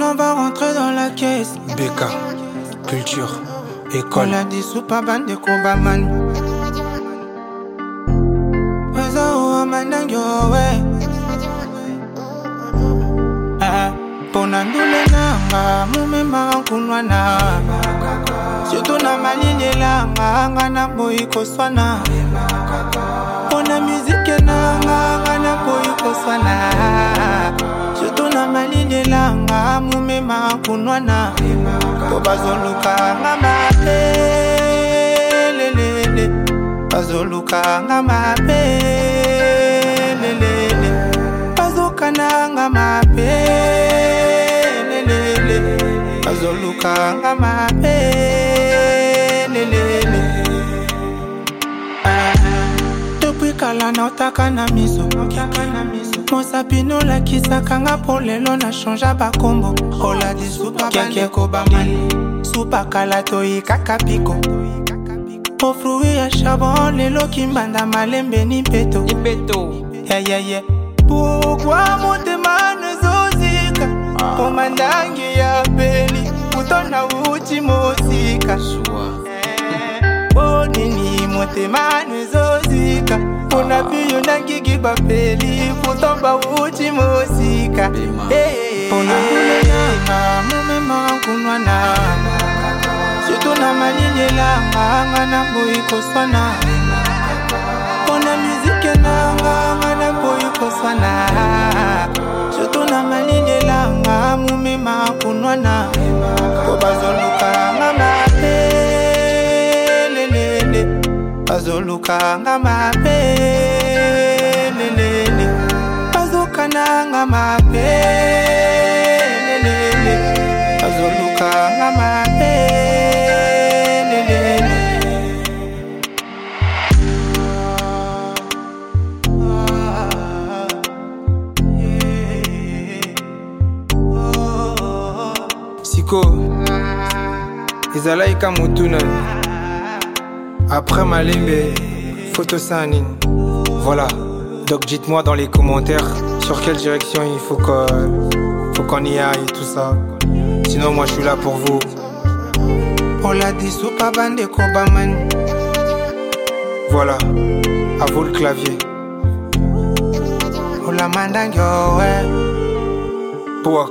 on va rentrer dans la caisse. BK, culture, école. On a dit soupabane de Kobaman. Oh, mpona ah, ndule nanga momemaka nkunwa kunwana. soto na malingela nganga na boyi koswana bobondelanga momema kunwana po bazolukanga mabelelele bazolukanga mabelelele bazokananga mabelelele bazolukanga mabelelele depuis kala naotaka na miso mosapi nolakisaka nga mpo lelo na changea bakombo oladi supakaki ekobamani supa kala toyi kaka biko ofrui ya charbon lelo kimbanda malembeni mpeto yayaye pokwa motema nezozika mpo ah. mandangi ya peli kuto nauti mosika Mote motema nwezozika kuna piyo nangigi bapeli kutomba uchi mosika eh. ponakuleyanga na situna malingelanga ngana boyikoswana pona mizike nanga ngana na boyikoswana situna malingelanga mumemankunwana kobazolo olukanga mabe lelele bazokananga mabe lelele bazolukanga mabe lelele siko ezalaika motuna Après photo Photosanine. Voilà. Donc dites-moi dans les commentaires sur quelle direction il faut qu'on faut qu'on y aille tout ça. Sinon moi je suis là pour vous. Voilà. À vous le clavier. Pour